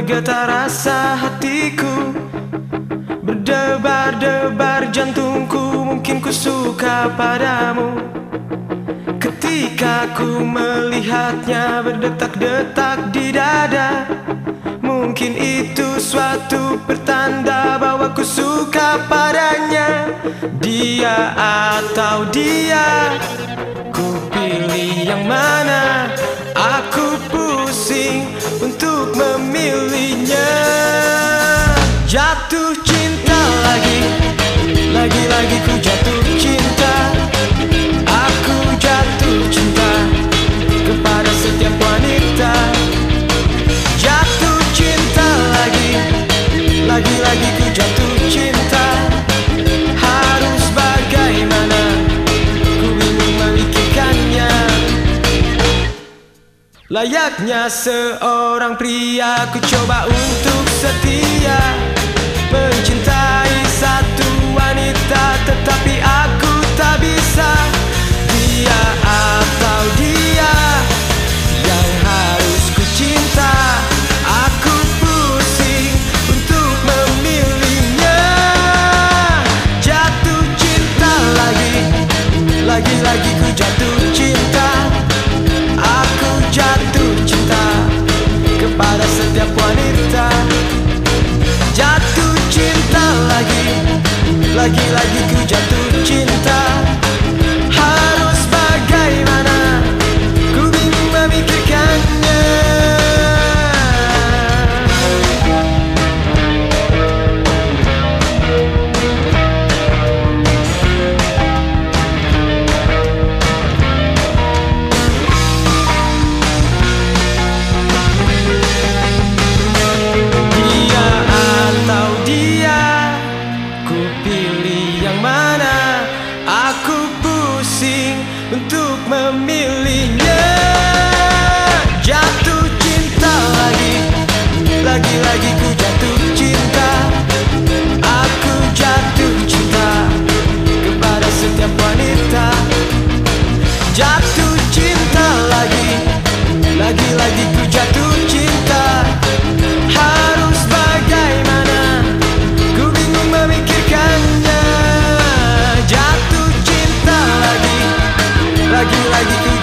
bergetar rasa hatiku. Berdebar-debar jantungku Mungkin ku suka padamu. Ketika ku melihatnya berdetak-detak di dada Mungkin itu suatu pertanda bahwa ku suka padanya. Dia atau dia Ku pilih yang mana Jatuh cinta lagi. Lagi-lagi ku jatuh cinta. Aku jatuh cinta Kepada setiap wanita. Jatuh cinta lagi. Lagi-lagi ku jatuh cinta. Harus bagaimana Ku bingung memikirkannya Layaknya seorang pria Ku coba untuk setia Mencintai satu wanita Tetapi aku tak bisa. Dia atau dia Yang harus ku cinta Aku pusing untuk memilihnya. Jatuh cinta lagi Lagi-lagi ku jatuh Cinta lagi pusing untuk memilihnya. Jatuh cinta lagi, lagi-lagi ku jatuh cinta. Aku jatuh cinta kepada setiap wanita. Jatuh cinta lagi, lagi-lagi lagi-lagi ku